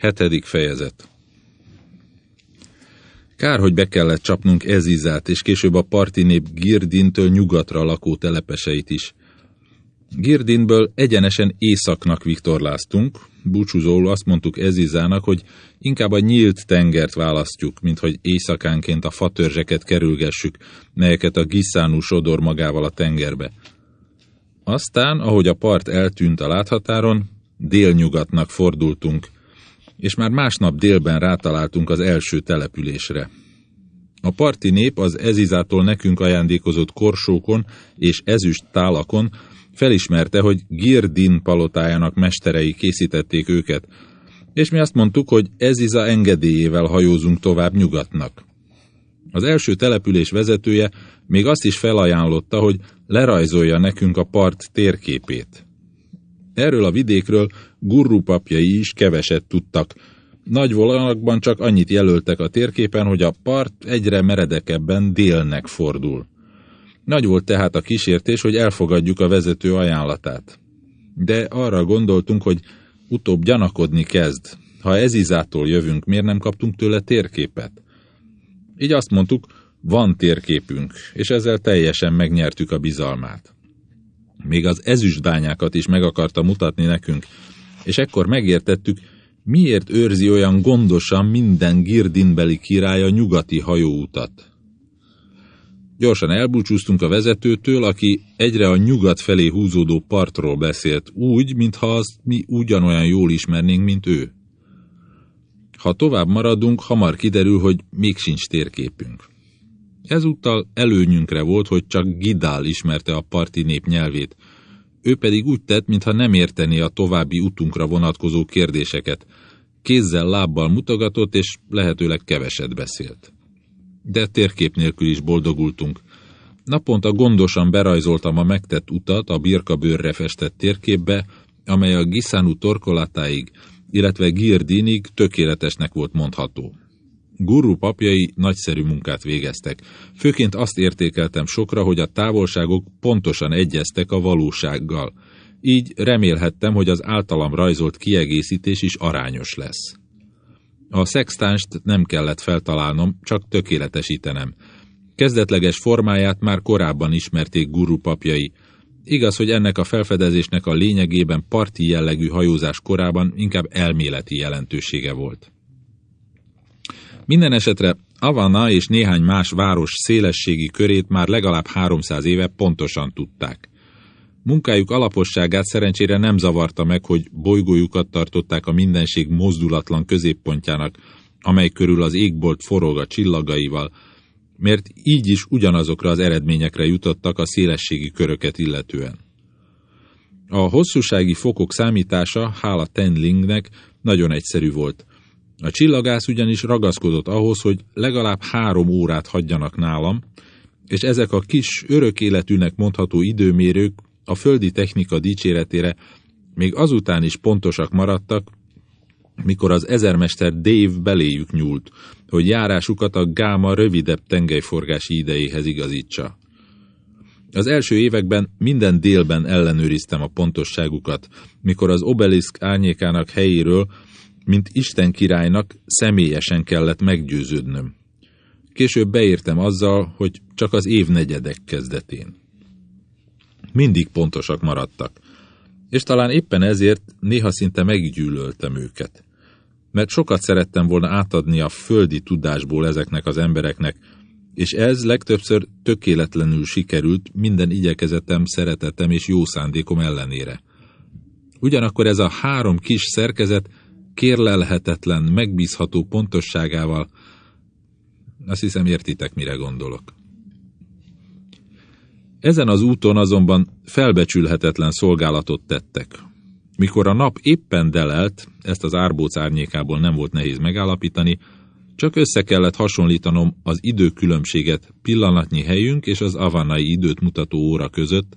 Hetedik fejezet Kár, hogy be kellett csapnunk Ezizát, és később a parti nép Girdintől nyugatra lakó telepeseit is. Girdinből egyenesen északnak viktorláztunk, búcsúzóul azt mondtuk Ezizának, hogy inkább a nyílt tengert választjuk, mint hogy éjszakánként a fatörzseket kerülgessük, melyeket a gisszánú sodor magával a tengerbe. Aztán, ahogy a part eltűnt a láthatáron, délnyugatnak fordultunk, és már másnap délben rátaláltunk az első településre. A parti nép az Ezizától nekünk ajándékozott korsókon és ezüst tálakon felismerte, hogy Girdin palotájának mesterei készítették őket, és mi azt mondtuk, hogy Eziza engedélyével hajózunk tovább nyugatnak. Az első település vezetője még azt is felajánlotta, hogy lerajzolja nekünk a part térképét. Erről a vidékről gurru papjai is keveset tudtak. Nagy vonalakban csak annyit jelöltek a térképen, hogy a part egyre meredekebben délnek fordul. Nagy volt tehát a kísértés, hogy elfogadjuk a vezető ajánlatát. De arra gondoltunk, hogy utóbb gyanakodni kezd. Ha Ezizától jövünk, miért nem kaptunk tőle térképet? Így azt mondtuk, van térképünk, és ezzel teljesen megnyertük a bizalmát. Még az ezüstbányákat is meg akarta mutatni nekünk, és ekkor megértettük, miért őrzi olyan gondosan minden Girdinbeli király a nyugati hajóutat. Gyorsan elbúcsúztunk a vezetőtől, aki egyre a nyugat felé húzódó partról beszélt, úgy, mintha azt mi ugyanolyan jól ismernénk, mint ő. Ha tovább maradunk, hamar kiderül, hogy még sincs térképünk. Ezúttal előnyünkre volt, hogy csak Gidál ismerte a parti nép nyelvét. Ő pedig úgy tett, mintha nem értené a további utunkra vonatkozó kérdéseket. Kézzel, lábbal mutogatott, és lehetőleg keveset beszélt. De térkép nélkül is boldogultunk. Naponta gondosan berajzoltam a megtett utat a birkabőrre festett térképbe, amely a Giszánú torkolatáig, illetve Girdinig tökéletesnek volt mondható. Guru papjai nagyszerű munkát végeztek. Főként azt értékeltem sokra, hogy a távolságok pontosan egyeztek a valósággal. Így remélhettem, hogy az általam rajzolt kiegészítés is arányos lesz. A szextánst nem kellett feltalálnom, csak tökéletesítenem. Kezdetleges formáját már korábban ismerték guru papjai. Igaz, hogy ennek a felfedezésnek a lényegében parti jellegű hajózás korában inkább elméleti jelentősége volt. Minden esetre Avana és néhány más város szélességi körét már legalább 300 éve pontosan tudták. Munkájuk alaposságát szerencsére nem zavarta meg, hogy bolygójukat tartották a mindenség mozdulatlan középpontjának, amely körül az égbolt forog a csillagaival, mert így is ugyanazokra az eredményekre jutottak a szélességi köröket illetően. A hosszúsági fokok számítása, hála Tenlingnek, nagyon egyszerű volt. A csillagász ugyanis ragaszkodott ahhoz, hogy legalább három órát hagyjanak nálam, és ezek a kis, örök életűnek mondható időmérők a földi technika dicséretére még azután is pontosak maradtak, mikor az ezermester Dave beléjük nyúlt, hogy járásukat a gáma rövidebb tengelyforgási idejéhez igazítsa. Az első években minden délben ellenőriztem a pontosságukat, mikor az obeliszk árnyékának helyéről mint Isten királynak személyesen kellett meggyőződnöm. Később beértem azzal, hogy csak az évnegyedek kezdetén. Mindig pontosak maradtak, és talán éppen ezért néha szinte meggyűlöltem őket. Mert sokat szerettem volna átadni a földi tudásból ezeknek az embereknek, és ez legtöbbször tökéletlenül sikerült minden igyekezetem, szeretetem és jó szándékom ellenére. Ugyanakkor ez a három kis szerkezet kérlelhetetlen, megbízható pontosságával, azt hiszem értitek, mire gondolok. Ezen az úton azonban felbecsülhetetlen szolgálatot tettek. Mikor a nap éppen delelt, ezt az árbóc árnyékából nem volt nehéz megállapítani, csak össze kellett hasonlítanom az időkülönbséget pillanatnyi helyünk és az avannai időt mutató óra között,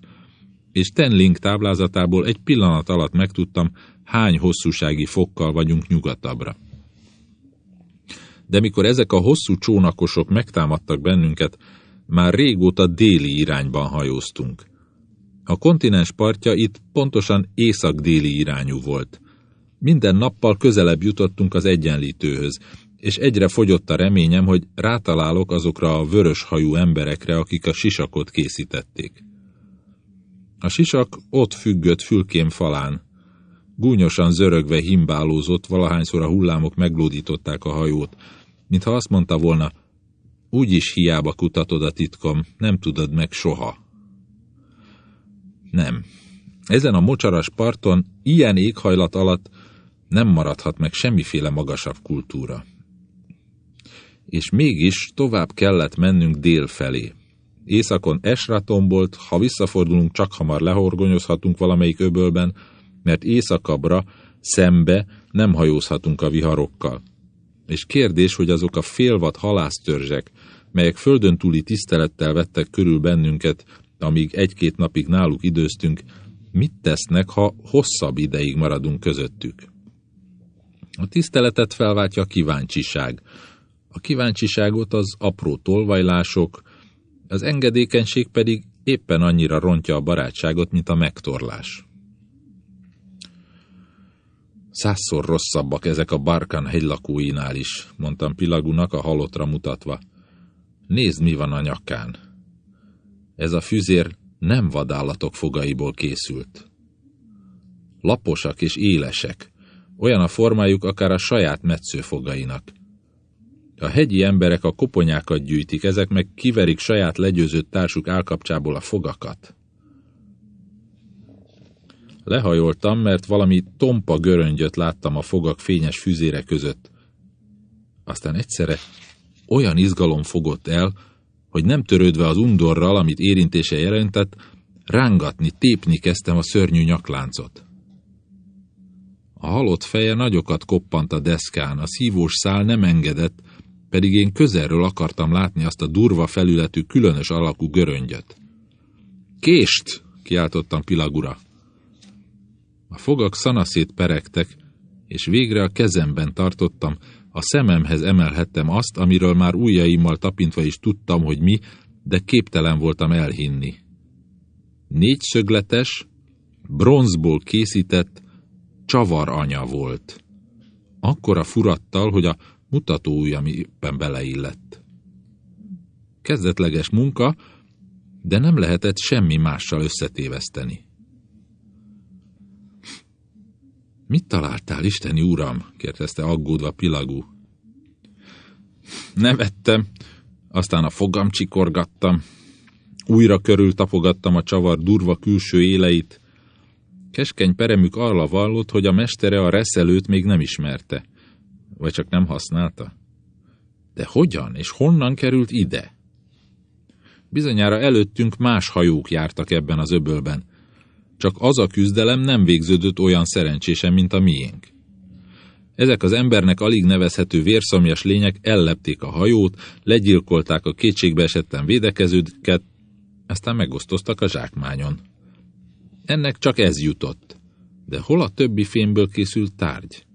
és Tenling táblázatából egy pillanat alatt megtudtam, hány hosszúsági fokkal vagyunk nyugatabbra. De mikor ezek a hosszú csónakosok megtámadtak bennünket, már régóta déli irányban hajóztunk. A kontinens partja itt pontosan észak-déli irányú volt. Minden nappal közelebb jutottunk az egyenlítőhöz, és egyre fogyott a reményem, hogy rátalálok azokra a vörös hajú emberekre, akik a sisakot készítették. A sisak ott függött fülkém falán. Gúnyosan zörögve himbálózott, valahányszor a hullámok meglódították a hajót, mintha azt mondta volna, úgyis hiába kutatod a titkom, nem tudod meg soha. Nem. Ezen a mocsaras parton, ilyen éghajlat alatt nem maradhat meg semmiféle magasabb kultúra. És mégis tovább kellett mennünk dél felé. Északon esra tombolt, ha visszafordulunk, csak hamar lehorgonyozhatunk valamelyik öbölben, mert északabbra, szembe nem hajózhatunk a viharokkal. És kérdés, hogy azok a félvat halásztörzsek, melyek földön túli tisztelettel vettek körül bennünket, amíg egy-két napig náluk időztünk, mit tesznek, ha hosszabb ideig maradunk közöttük? A tiszteletet felváltja a kíváncsiság. A kíváncsiságot az apró tolvajlások, az engedékenység pedig éppen annyira rontja a barátságot, mint a megtorlás. Százszor rosszabbak ezek a Barkan hegylakóinál is, mondtam Pilagunak a halottra mutatva. Nézd, mi van a nyakán. Ez a füzér nem vadállatok fogaiból készült. Laposak és élesek, olyan a formájuk akár a saját metszőfogainak. A hegyi emberek a koponyákat gyűjtik, ezek meg kiverik saját legyőzött társuk állkapcsából a fogakat. Lehajoltam, mert valami tompa göröngyöt láttam a fogak fényes füzére között. Aztán egyszerre olyan izgalom fogott el, hogy nem törődve az undorral, amit érintése jelentett, rángatni, tépni kezdtem a szörnyű nyakláncot. A halott feje nagyokat koppant a deszkán, a szívós szál nem engedett, pedig én közelről akartam látni azt a durva felületű, különös alakú göröngyöt. Kést! kiáltottam Pilagura. A fogak szanaszét peregtek, és végre a kezemben tartottam, a szememhez emelhettem azt, amiről már ujjaimmal tapintva is tudtam, hogy mi, de képtelen voltam elhinni. Négyszögletes, bronzból készített csavar anya volt. Akkora furattal, hogy a mutatóujjam éppen beleillett. Kezdetleges munka, de nem lehetett semmi mással összetéveszteni. Mit találtál, Isteni Uram? kérdezte aggódva Pilagú. Nevettem, aztán a fogam csikorgattam, újra körül tapogattam a csavar durva külső éleit. Keskeny peremük arra vallott, hogy a mestere a reszelőt még nem ismerte. Vagy csak nem használta? De hogyan és honnan került ide? Bizonyára előttünk más hajók jártak ebben az öbölben. Csak az a küzdelem nem végződött olyan szerencsésen, mint a miénk. Ezek az embernek alig nevezhető vérszomjas lények ellepték a hajót, legyilkolták a kétségbe esetten védekezőket, aztán megosztoztak a zsákmányon. Ennek csak ez jutott. De hol a többi fémből készült tárgy?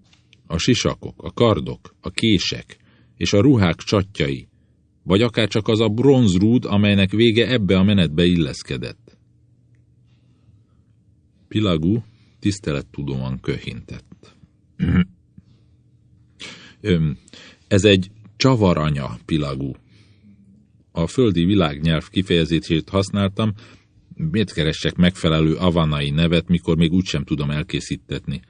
A sisakok, a kardok, a kések és a ruhák csatjai, vagy akár csak az a bronzrúd, amelynek vége ebbe a menetbe illeszkedett. Pilagú tisztelettudóan köhintett. Ez egy csavaranya, Pilagú. A földi világnyelv kifejezését használtam, miért keressek megfelelő avanai nevet, mikor még úgysem tudom elkészítetni.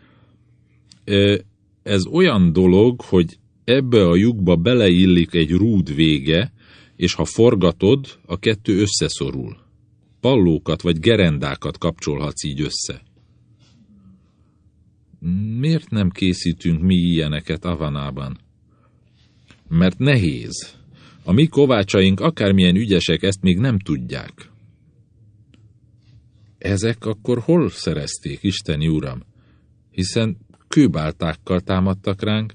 Ez olyan dolog, hogy ebbe a lyukba beleillik egy rúd vége, és ha forgatod, a kettő összeszorul. Pallókat vagy gerendákat kapcsolhatsz így össze. Miért nem készítünk mi ilyeneket Avanában? Mert nehéz. A mi kovácsaink akármilyen ügyesek ezt még nem tudják. Ezek akkor hol szerezték, Isteni Uram? Hiszen kőbáltákkal támadtak ránk.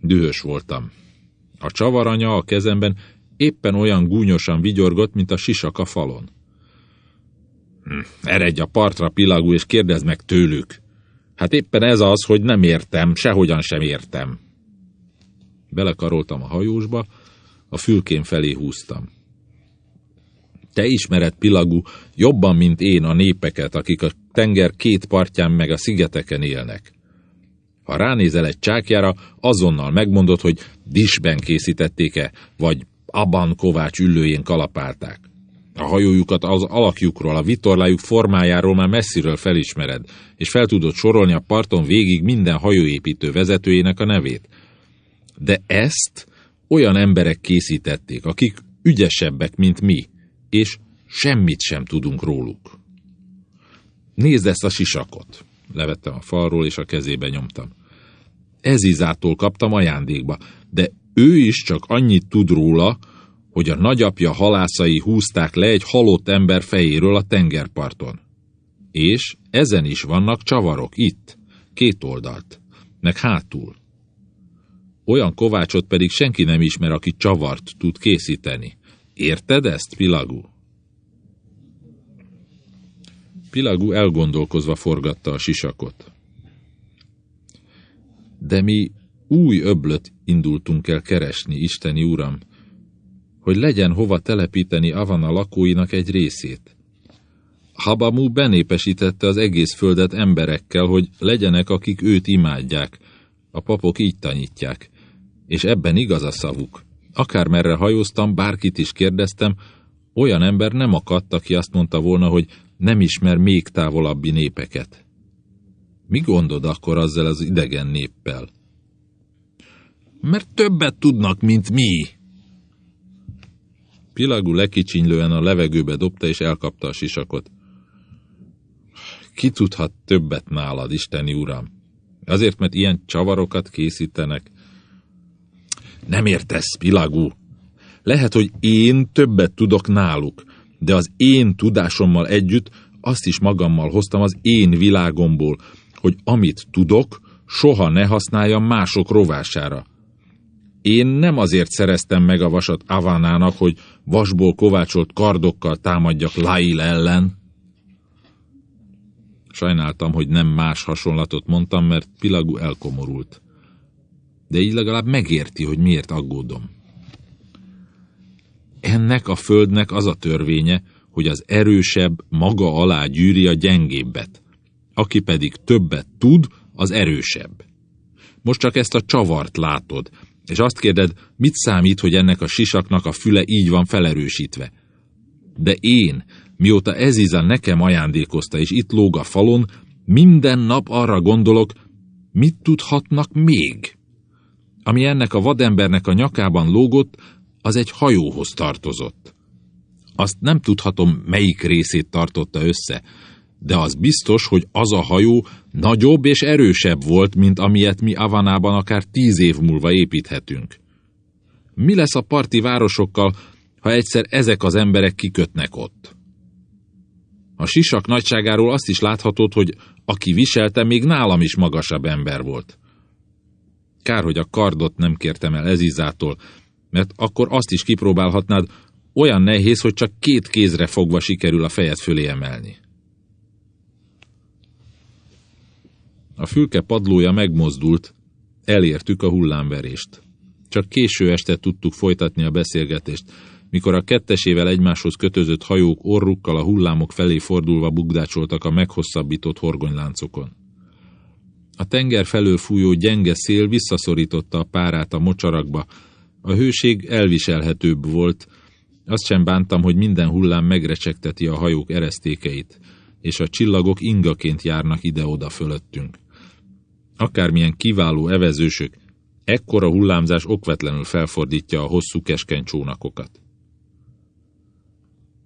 Dühös voltam. A csavaranya a kezemben éppen olyan gúnyosan vigyorgott, mint a sisak a falon. Hm, eredj a partra, pilagú, és kérdezd meg tőlük. Hát éppen ez az, hogy nem értem, sehogyan sem értem. Belekaroltam a hajósba, a fülkén felé húztam. Te ismered, Pilagú, jobban, mint én a népeket, akik a tenger két partján meg a szigeteken élnek. Ha ránézel egy csákjára, azonnal megmondod, hogy disben készítették-e, vagy abban Kovács üllőjén kalapálták. A hajójukat az alakjukról, a vitorlájuk formájáról már messziről felismered, és fel tudod sorolni a parton végig minden hajóépítő vezetőjének a nevét. De ezt olyan emberek készítették, akik ügyesebbek, mint mi, és semmit sem tudunk róluk. Nézd ezt a sisakot! Levettem a falról, és a kezébe nyomtam. Ezizától kaptam ajándékba, de ő is csak annyit tud róla, hogy a nagyapja halászai húzták le egy halott ember fejéről a tengerparton. És ezen is vannak csavarok, itt, két oldalt, meg hátul. Olyan kovácsot pedig senki nem ismer, aki csavart tud készíteni. Érted ezt, Pilagú? Pilagú elgondolkozva forgatta a sisakot. De mi új öblöt indultunk el keresni, Isteni Uram, hogy legyen hova telepíteni Avana lakóinak egy részét. Habamu benépesítette az egész földet emberekkel, hogy legyenek, akik őt imádják. A papok így tanítják. És ebben igaz a szavuk. Akármerre hajóztam, bárkit is kérdeztem, olyan ember nem akadt, aki azt mondta volna, hogy nem ismer még távolabbi népeket. Mi gondod akkor azzal az idegen néppel? Mert többet tudnak, mint mi. Pilagú lekicsinylően a levegőbe dobta és elkapta a sisakot. Ki tudhat többet nálad, Isteni Uram? Azért, mert ilyen csavarokat készítenek. Nem értesz, Pilagú. Lehet, hogy én többet tudok náluk, de az én tudásommal együtt azt is magammal hoztam az én világomból, hogy amit tudok, soha ne használjam mások rovására. Én nem azért szereztem meg a vasat Avanának, hogy vasból kovácsolt kardokkal támadjak Lail ellen. Sajnáltam, hogy nem más hasonlatot mondtam, mert Pilagú elkomorult. De így legalább megérti, hogy miért aggódom. Ennek a földnek az a törvénye, hogy az erősebb maga alá gyűri a gyengébbet. Aki pedig többet tud, az erősebb. Most csak ezt a csavart látod, és azt kérded, mit számít, hogy ennek a sisaknak a füle így van felerősítve. De én, mióta Eziza nekem ajándékozta, és itt lóg a falon, minden nap arra gondolok, mit tudhatnak még? Ami ennek a vadembernek a nyakában lógott, az egy hajóhoz tartozott. Azt nem tudhatom, melyik részét tartotta össze, de az biztos, hogy az a hajó nagyobb és erősebb volt, mint amilyet mi Avanában akár tíz év múlva építhetünk. Mi lesz a parti városokkal, ha egyszer ezek az emberek kikötnek ott? A sisak nagyságáról azt is láthatod, hogy aki viselte, még nálam is magasabb ember volt. Kár, hogy a kardot nem kértem el Ezizától, mert akkor azt is kipróbálhatnád, olyan nehéz, hogy csak két kézre fogva sikerül a fejed fölé emelni. A fülke padlója megmozdult, elértük a hullámverést. Csak késő este tudtuk folytatni a beszélgetést, mikor a kettesével egymáshoz kötözött hajók orrukkal a hullámok felé fordulva bugdácsoltak a meghosszabbított horgonyláncokon. A tenger felől fújó gyenge szél visszaszorította a párát a mocsarakba, a hőség elviselhetőbb volt, azt sem bántam, hogy minden hullám megrecsegteti a hajók eresztékeit, és a csillagok ingaként járnak ide-oda fölöttünk. Akármilyen kiváló evezősök, ekkora hullámzás okvetlenül felfordítja a hosszú keskeny csónakokat.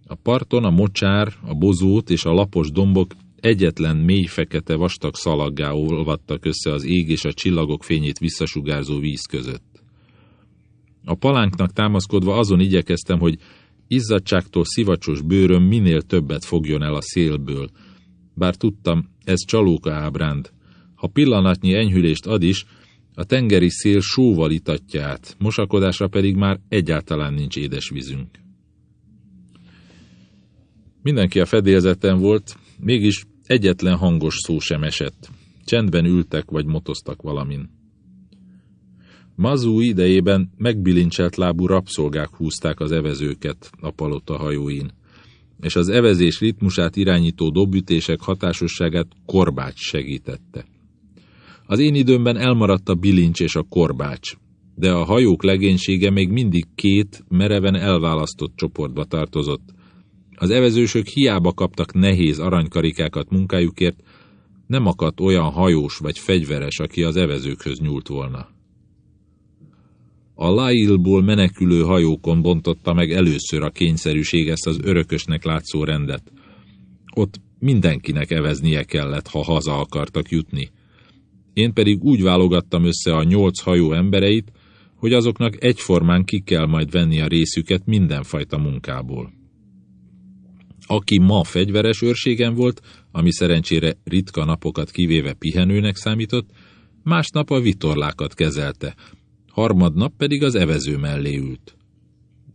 A parton a mocsár, a bozót és a lapos dombok egyetlen mély fekete vastag szalaggá olvadtak össze az ég és a csillagok fényét visszasugárzó víz között. A palánknak támaszkodva azon igyekeztem, hogy izzadságtól szivacsos bőröm minél többet fogjon el a szélből, bár tudtam, ez csalóka ábránd, ha pillanatnyi enyhülést ad is, a tengeri szél sóval itatja át, mosakodásra pedig már egyáltalán nincs édesvízünk. Mindenki a fedélzeten volt, mégis egyetlen hangos szó sem esett. Csendben ültek vagy motoztak valamin. Mazú idejében megbilincselt lábú rabszolgák húzták az evezőket a palota hajóin. és az evezés ritmusát irányító dobütések hatásosságát korbács segítette. Az én időmben elmaradt a bilincs és a korbács, de a hajók legénysége még mindig két mereven elválasztott csoportba tartozott. Az evezősök hiába kaptak nehéz aranykarikákat munkájukért, nem akadt olyan hajós vagy fegyveres, aki az evezőkhöz nyúlt volna. A Lailból menekülő hajókon bontotta meg először a kényszerűség ezt az örökösnek látszó rendet. Ott mindenkinek eveznie kellett, ha haza akartak jutni. Én pedig úgy válogattam össze a nyolc hajó embereit, hogy azoknak egyformán ki kell majd venni a részüket mindenfajta munkából. Aki ma fegyveres őrségen volt, ami szerencsére ritka napokat kivéve pihenőnek számított, másnap a vitorlákat kezelte, harmadnap pedig az evező mellé ült.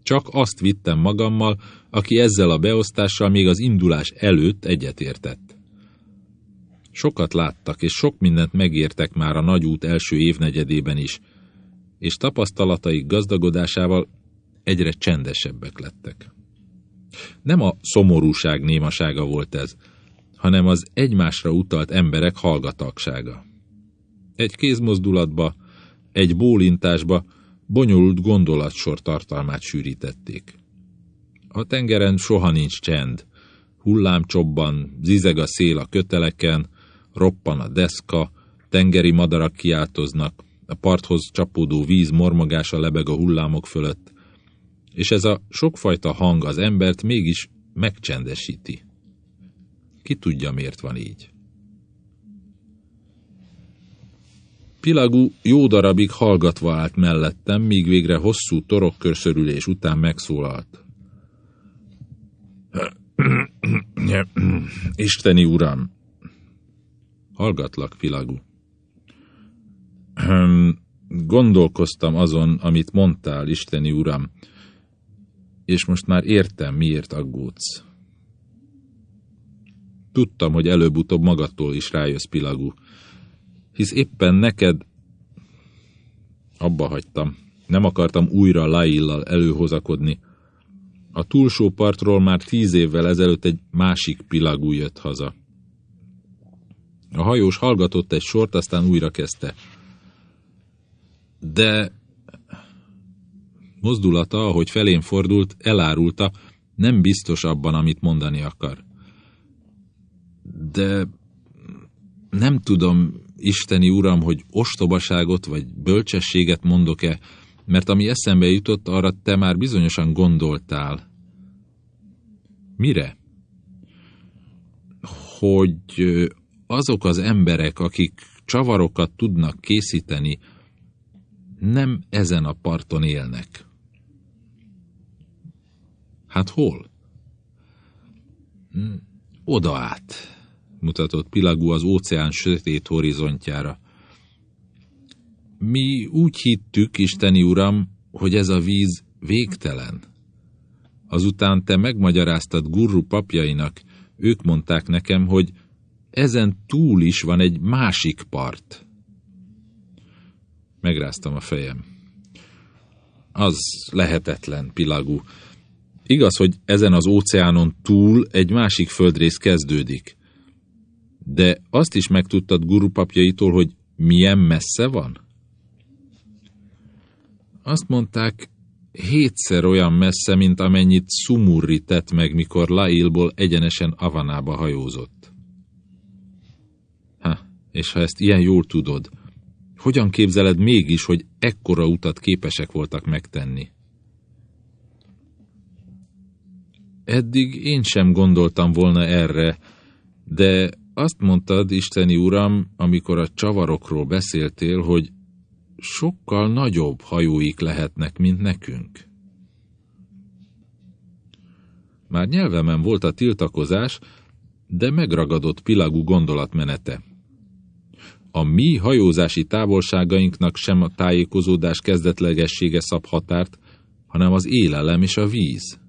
Csak azt vittem magammal, aki ezzel a beosztással még az indulás előtt egyetértett. Sokat láttak, és sok mindent megértek már a nagy út első évnegyedében is, és tapasztalataik gazdagodásával egyre csendesebbek lettek. Nem a szomorúság némasága volt ez, hanem az egymásra utalt emberek hallgatagsága. Egy kézmozdulatba, egy bólintásba bonyolult gondolatsor tartalmát sűrítették. A tengeren soha nincs csend. Hullám csobban, zizeg a szél a köteleken, roppan a deszka, tengeri madarak kiáltoznak, a parthoz csapódó víz mormogása lebeg a hullámok fölött, és ez a sokfajta hang az embert mégis megcsendesíti. Ki tudja, miért van így? Pilagú jó darabig hallgatva állt mellettem, míg végre hosszú torokkörszörülés után megszólalt. Isteni uram! Hallgatlak, Pilagú. Gondolkoztam azon, amit mondtál, Isteni uram, és most már értem, miért aggódsz. Tudtam, hogy előbb-utóbb magadtól is rájössz, Pilagú hisz éppen neked... Abba hagytam. Nem akartam újra Laillal előhozakodni. A túlsó partról már tíz évvel ezelőtt egy másik pilagú jött haza. A hajós hallgatott egy sort, aztán újra kezdte. De mozdulata, ahogy felén fordult, elárulta, nem biztos abban, amit mondani akar. De nem tudom, Isteni Uram, hogy ostobaságot vagy bölcsességet mondok-e, mert ami eszembe jutott, arra te már bizonyosan gondoltál. Mire? Hogy azok az emberek, akik csavarokat tudnak készíteni, nem ezen a parton élnek. Hát hol? Hm, oda át mutatott Pilagú az óceán sötét horizontjára. Mi úgy hittük, Isteni Uram, hogy ez a víz végtelen. Azután te megmagyaráztad Gurru papjainak, ők mondták nekem, hogy ezen túl is van egy másik part. Megráztam a fejem. Az lehetetlen, Pilagú. Igaz, hogy ezen az óceánon túl egy másik földrész kezdődik. De azt is megtudtad guru papjaitól, hogy milyen messze van? Azt mondták, hétszer olyan messze, mint amennyit Sumurri tett meg, mikor Lailból egyenesen Avanába hajózott. És ha ezt ilyen jól tudod, hogyan képzeled mégis, hogy ekkora utat képesek voltak megtenni? Eddig én sem gondoltam volna erre, de azt mondtad, Isteni Uram, amikor a csavarokról beszéltél, hogy sokkal nagyobb hajóik lehetnek, mint nekünk. Már nyelvemen volt a tiltakozás, de megragadott Pilagú gondolatmenete. A mi hajózási távolságainknak sem a tájékozódás kezdetlegessége szab határt, hanem az élelem és a víz.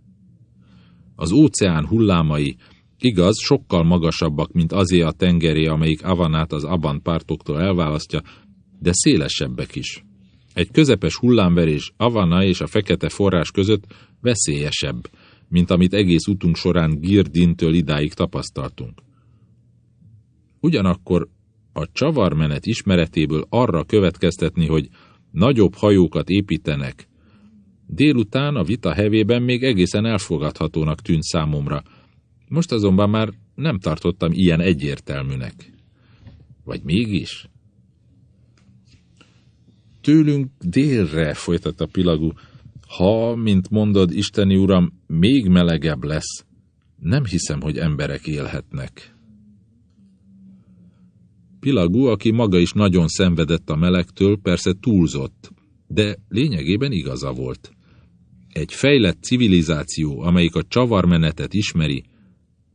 Az óceán hullámai, Igaz, sokkal magasabbak, mint azé a tengeré, amelyik Avanát az Aban pártoktól elválasztja, de szélesebbek is. Egy közepes hullámverés Avana és a fekete forrás között veszélyesebb, mint amit egész utunk során Girdintől idáig tapasztaltunk. Ugyanakkor a csavarmenet ismeretéből arra következtetni, hogy nagyobb hajókat építenek, délután a vita hevében még egészen elfogadhatónak tűnt számomra, most azonban már nem tartottam ilyen egyértelműnek. Vagy mégis? Tőlünk délre, folytatta Pilagú, ha, mint mondod, Isteni Uram, még melegebb lesz, nem hiszem, hogy emberek élhetnek. Pilagú, aki maga is nagyon szenvedett a melegtől, persze túlzott, de lényegében igaza volt. Egy fejlett civilizáció, amelyik a csavarmenetet ismeri,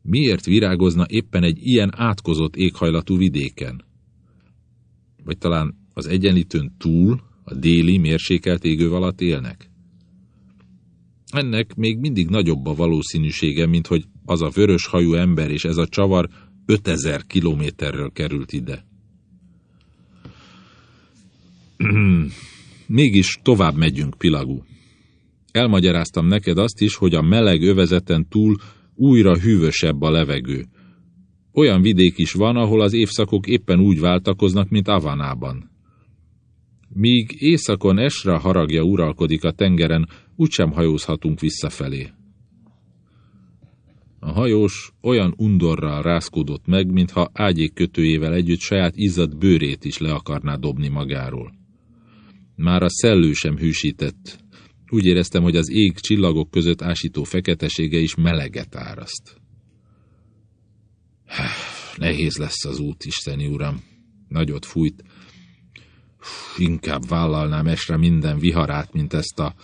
miért virágozna éppen egy ilyen átkozott éghajlatú vidéken? Vagy talán az egyenlítőn túl, a déli mérsékelt égő alatt élnek? Ennek még mindig nagyobb a valószínűsége, mint hogy az a vörös hajú ember és ez a csavar 5000 kilométerről került ide. Mégis tovább megyünk, Pilagú. Elmagyaráztam neked azt is, hogy a meleg övezeten túl újra hűvösebb a levegő. Olyan vidék is van, ahol az évszakok éppen úgy váltakoznak, mint Avanában. Míg északon Esra haragja uralkodik a tengeren, úgysem hajózhatunk visszafelé. A hajós olyan undorral rázkódott meg, mintha ágyék kötőjével együtt saját izzadt bőrét is le akarná dobni magáról. Már a szellő sem hűsített. Úgy éreztem, hogy az ég csillagok között ásító feketesége is meleget áraszt. Nehéz lesz az út, Isteni Uram. Nagyot fújt. Inkább vállalnám esre minden viharát, mint ezt a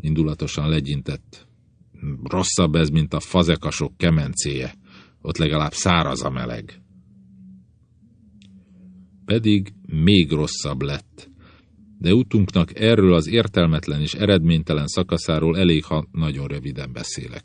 indulatosan legyintett. Rosszabb ez, mint a fazekasok kemencéje. Ott legalább száraz a meleg. Pedig még rosszabb lett de utunknak erről az értelmetlen és eredménytelen szakaszáról elég, ha nagyon röviden beszélek.